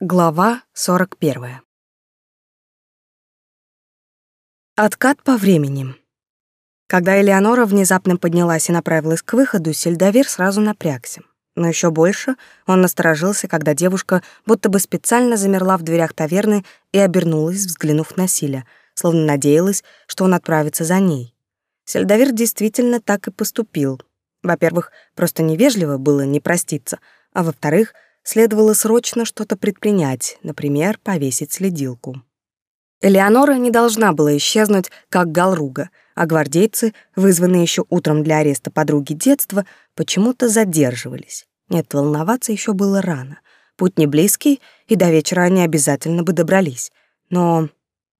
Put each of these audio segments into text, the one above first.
Глава 41. Откат по времени. Когда Элеонора внезапно поднялась и направилась к выходу, Сельдовир сразу напрягся. Но еще больше он насторожился, когда девушка будто бы специально замерла в дверях таверны и обернулась, взглянув на Силя, словно надеялась, что он отправится за ней. Сельдовир действительно так и поступил. Во-первых, просто невежливо было не проститься, а во-вторых — следовало срочно что-то предпринять, например, повесить следилку. Элеонора не должна была исчезнуть, как Галруга, а гвардейцы, вызванные еще утром для ареста подруги детства, почему-то задерживались. Нет, волноваться еще было рано. Путь не близкий, и до вечера они обязательно бы добрались. Но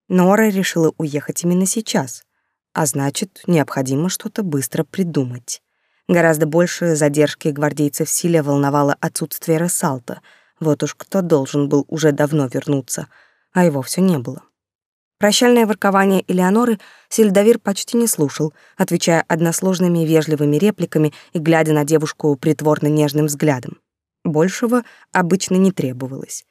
Нора решила уехать именно сейчас, а значит, необходимо что-то быстро придумать. Гораздо больше задержки гвардейцев Силя волновало отсутствие Рассалта. Вот уж кто должен был уже давно вернуться, а его все не было. Прощальное воркование Элеоноры Сильдавир почти не слушал, отвечая односложными вежливыми репликами и глядя на девушку притворно нежным взглядом. Большего обычно не требовалось.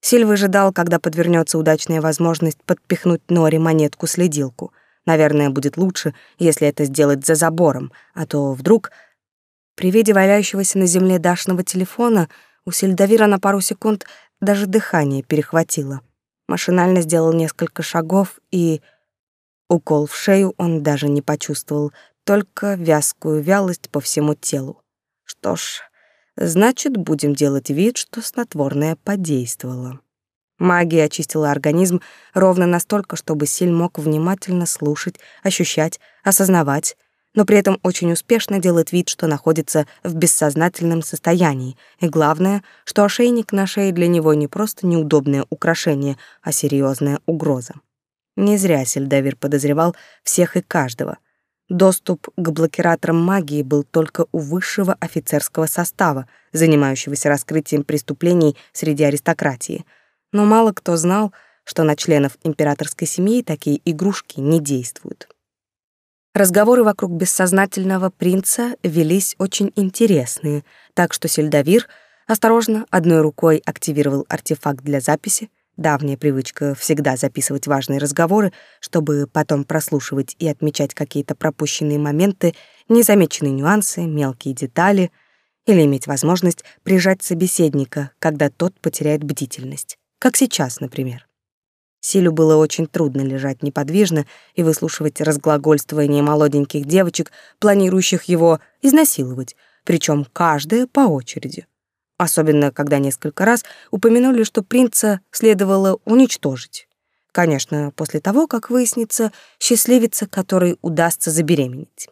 Силь выжидал, когда подвернется удачная возможность подпихнуть Норе монетку-следилку — Наверное, будет лучше, если это сделать за забором, а то вдруг... При виде валяющегося на земле Дашного телефона у Сельдовира на пару секунд даже дыхание перехватило. Машинально сделал несколько шагов и... Укол в шею он даже не почувствовал, только вязкую вялость по всему телу. Что ж, значит, будем делать вид, что снотворное подействовало. Магия очистила организм ровно настолько, чтобы Силь мог внимательно слушать, ощущать, осознавать, но при этом очень успешно делает вид, что находится в бессознательном состоянии. И главное, что ошейник на шее для него не просто неудобное украшение, а серьезная угроза. Не зря Сельдавир подозревал всех и каждого. Доступ к блокираторам магии был только у высшего офицерского состава, занимающегося раскрытием преступлений среди аристократии — но мало кто знал, что на членов императорской семьи такие игрушки не действуют. Разговоры вокруг бессознательного принца велись очень интересные, так что Сельдавир осторожно одной рукой активировал артефакт для записи, давняя привычка всегда записывать важные разговоры, чтобы потом прослушивать и отмечать какие-то пропущенные моменты, незамеченные нюансы, мелкие детали или иметь возможность прижать собеседника, когда тот потеряет бдительность как сейчас, например. Силю было очень трудно лежать неподвижно и выслушивать разглагольствование молоденьких девочек, планирующих его изнасиловать, причем каждая по очереди. Особенно, когда несколько раз упомянули, что принца следовало уничтожить. Конечно, после того, как выяснится счастливица, которой удастся забеременеть.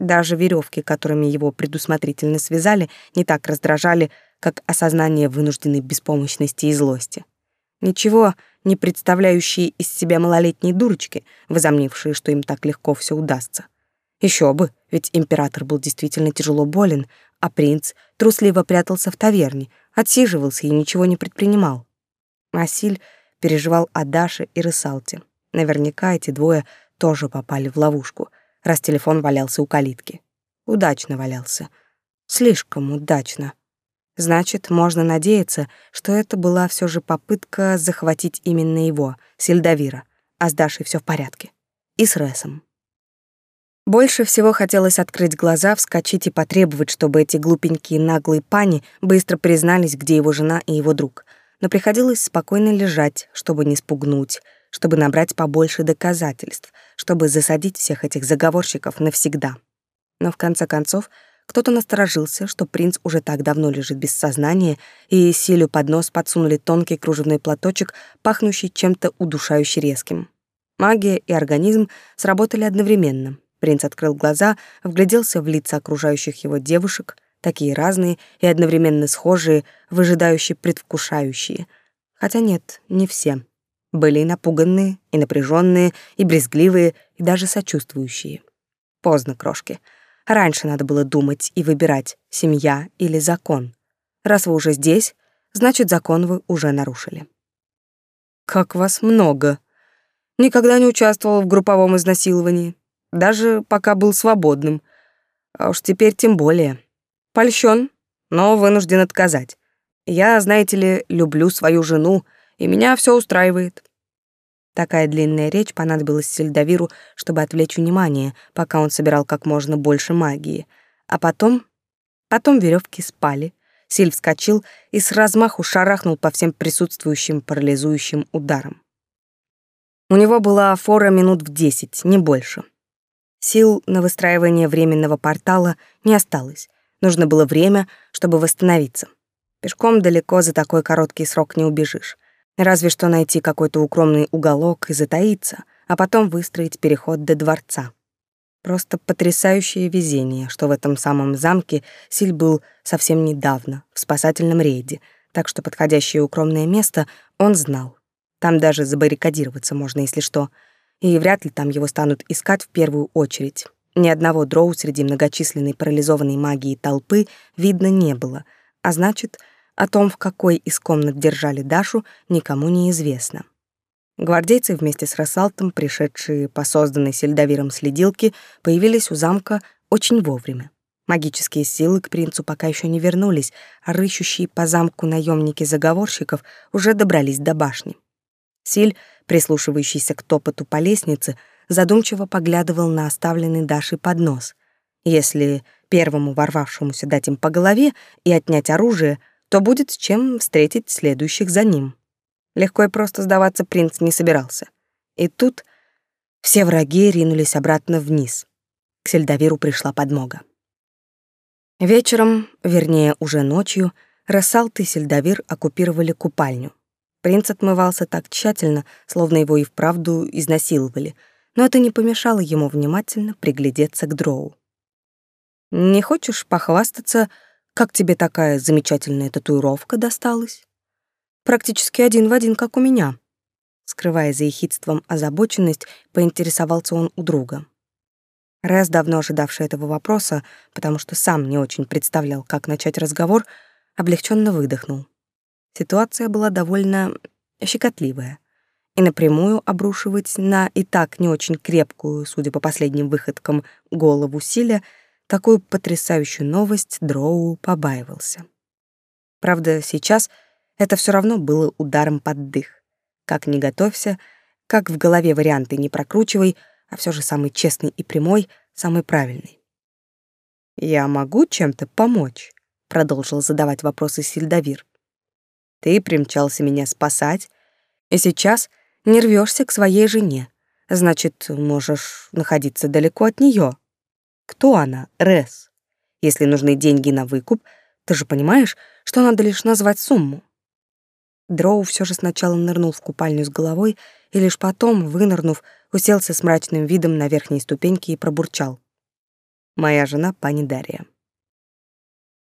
Даже веревки, которыми его предусмотрительно связали, не так раздражали, как осознание вынужденной беспомощности и злости. Ничего не представляющие из себя малолетние дурочки, возомнившие, что им так легко все удастся. Еще бы, ведь император был действительно тяжело болен, а принц трусливо прятался в таверне, отсиживался и ничего не предпринимал. Асиль переживал о Даше и Рысалте. Наверняка эти двое тоже попали в ловушку, раз телефон валялся у калитки. Удачно валялся. Слишком удачно. Значит, можно надеяться, что это была все же попытка захватить именно его, Сельдавира, а с Дашей все в порядке. И с Ресом. Больше всего хотелось открыть глаза, вскочить и потребовать, чтобы эти глупенькие наглые пани быстро признались, где его жена и его друг. Но приходилось спокойно лежать, чтобы не спугнуть, чтобы набрать побольше доказательств, чтобы засадить всех этих заговорщиков навсегда. Но в конце концов кто-то насторожился, что принц уже так давно лежит без сознания, и Силю под нос подсунули тонкий кружевной платочек, пахнущий чем-то удушающе резким. Магия и организм сработали одновременно. Принц открыл глаза, вгляделся в лица окружающих его девушек, такие разные и одновременно схожие, выжидающие, предвкушающие. Хотя нет, не все. Были и напуганные, и напряженные, и брезгливые, и даже сочувствующие. Поздно, крошки. Раньше надо было думать и выбирать, семья или закон. Раз вы уже здесь, значит, закон вы уже нарушили. Как вас много. Никогда не участвовал в групповом изнасиловании, даже пока был свободным. А уж теперь тем более. Польщен, но вынужден отказать. Я, знаете ли, люблю свою жену, и меня все устраивает. Такая длинная речь понадобилась Сельдовиру, чтобы отвлечь внимание, пока он собирал как можно больше магии. А потом... Потом веревки спали. Силь вскочил и с размаху шарахнул по всем присутствующим парализующим ударам. У него была фора минут в десять, не больше. Сил на выстраивание временного портала не осталось. Нужно было время, чтобы восстановиться. Пешком далеко за такой короткий срок не убежишь. Разве что найти какой-то укромный уголок и затаиться, а потом выстроить переход до дворца. Просто потрясающее везение, что в этом самом замке Силь был совсем недавно, в спасательном рейде, так что подходящее укромное место он знал. Там даже забаррикадироваться можно, если что, и вряд ли там его станут искать в первую очередь. Ни одного дроу среди многочисленной парализованной магии толпы видно не было, а значит, о том, в какой из комнат держали Дашу, никому не известно. Гвардейцы вместе с Рассалтом, пришедшие по созданной сельдовиром следилке, появились у замка очень вовремя. Магические силы к принцу пока еще не вернулись, а рыщущие по замку наемники заговорщиков уже добрались до башни. Силь, прислушивающийся к топоту по лестнице, задумчиво поглядывал на оставленный Дашей поднос. Если первому ворвавшемуся дать им по голове и отнять оружие — то будет с чем встретить следующих за ним. Легко и просто сдаваться принц не собирался. И тут все враги ринулись обратно вниз. К Сельдовиру пришла подмога. Вечером, вернее, уже ночью, Рассалт и Сельдовир оккупировали купальню. Принц отмывался так тщательно, словно его и вправду изнасиловали, но это не помешало ему внимательно приглядеться к дроу. «Не хочешь похвастаться, как тебе такая замечательная татуировка досталась? Практически один в один, как у меня. Скрывая за ехидством озабоченность, поинтересовался он у друга. Рэс, давно ожидавший этого вопроса, потому что сам не очень представлял, как начать разговор, облегченно выдохнул. Ситуация была довольно щекотливая, и напрямую обрушивать на и так не очень крепкую, судя по последним выходкам, голову Силя — Такую потрясающую новость Дроу побаивался. Правда, сейчас это все равно было ударом под дых. Как ни готовься, как в голове варианты не прокручивай, а все же самый честный и прямой, самый правильный. «Я могу чем-то помочь?» — продолжил задавать вопросы Сильдавир. «Ты примчался меня спасать, и сейчас не рвешься к своей жене. Значит, можешь находиться далеко от нее. Кто она, Рес? Если нужны деньги на выкуп, ты же понимаешь, что надо лишь назвать сумму. Дроу все же сначала нырнул в купальню с головой и лишь потом, вынырнув, уселся с мрачным видом на верхней ступеньке и пробурчал. «Моя жена пани Дарья».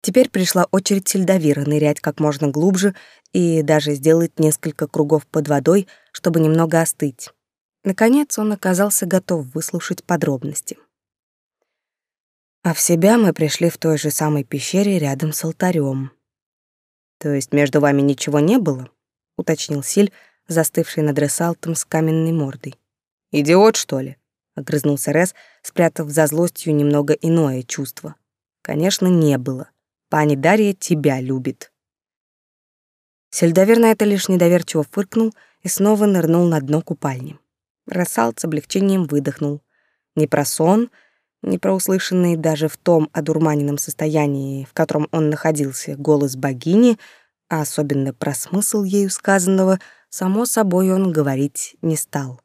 Теперь пришла очередь Сельдовира нырять как можно глубже и даже сделать несколько кругов под водой, чтобы немного остыть. Наконец он оказался готов выслушать подробности. А в себя мы пришли в той же самой пещере рядом с алтарем. То есть между вами ничего не было? уточнил Силь, застывший над Ресалтом с каменной мордой. Идиот, что ли? огрызнулся Рес, спрятав за злостью немного иное чувство. Конечно, не было. Пани Дарья тебя любит. Сельдовер на это лишь недоверчиво фыркнул и снова нырнул на дно купальни. Рассалт с облегчением выдохнул. Не про сон, не про услышанный даже в том одурманенном состоянии, в котором он находился, голос богини, а особенно про смысл ею сказанного, само собой он говорить не стал.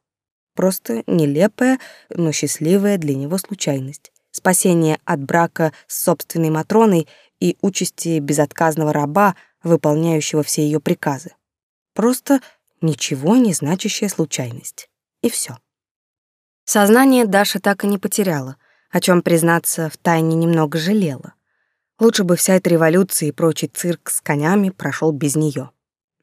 Просто нелепая, но счастливая для него случайность. Спасение от брака с собственной Матроной и участи безотказного раба, выполняющего все ее приказы. Просто ничего не значащая случайность. И все. Сознание Даша так и не потеряла — о чем признаться, втайне немного жалела. Лучше бы вся эта революция и прочий цирк с конями прошел без нее.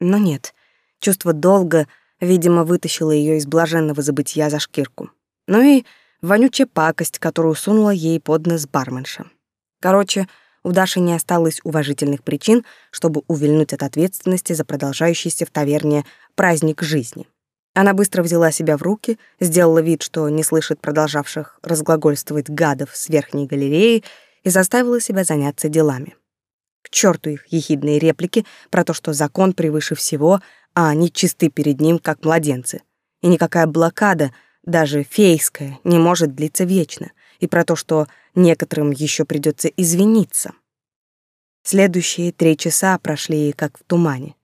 Но нет, чувство долга, видимо, вытащило ее из блаженного забытия за шкирку. Ну и вонючая пакость, которую сунула ей под нос барменша. Короче, у Даши не осталось уважительных причин, чтобы увильнуть от ответственности за продолжающийся в таверне праздник жизни. Она быстро взяла себя в руки, сделала вид, что не слышит продолжавших разглагольствовать гадов с верхней галереи и заставила себя заняться делами. К черту их ехидные реплики про то, что закон превыше всего, а они чисты перед ним, как младенцы. И никакая блокада, даже фейская, не может длиться вечно. И про то, что некоторым еще придется извиниться. Следующие три часа прошли как в тумане.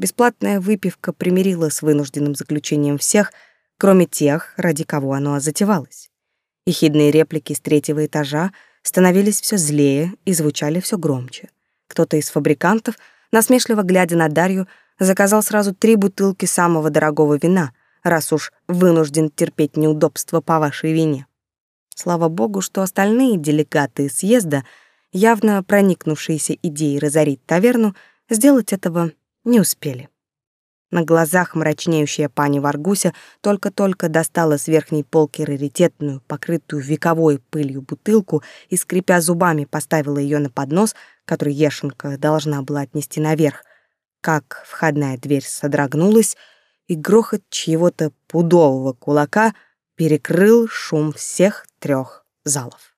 Бесплатная выпивка примирила с вынужденным заключением всех, кроме тех, ради кого оно затевалось. Ехидные реплики с третьего этажа становились все злее и звучали все громче. Кто-то из фабрикантов, насмешливо глядя на Дарью, заказал сразу три бутылки самого дорогого вина, раз уж вынужден терпеть неудобства по вашей вине. Слава богу, что остальные делегаты съезда, явно проникнувшиеся идеей разорить таверну, сделать этого не успели. На глазах мрачнеющая пани Варгуся только-только достала с верхней полки раритетную, покрытую вековой пылью бутылку и, скрипя зубами, поставила ее на поднос, который Ешенка должна была отнести наверх, как входная дверь содрогнулась, и грохот чьего-то пудового кулака перекрыл шум всех трех залов.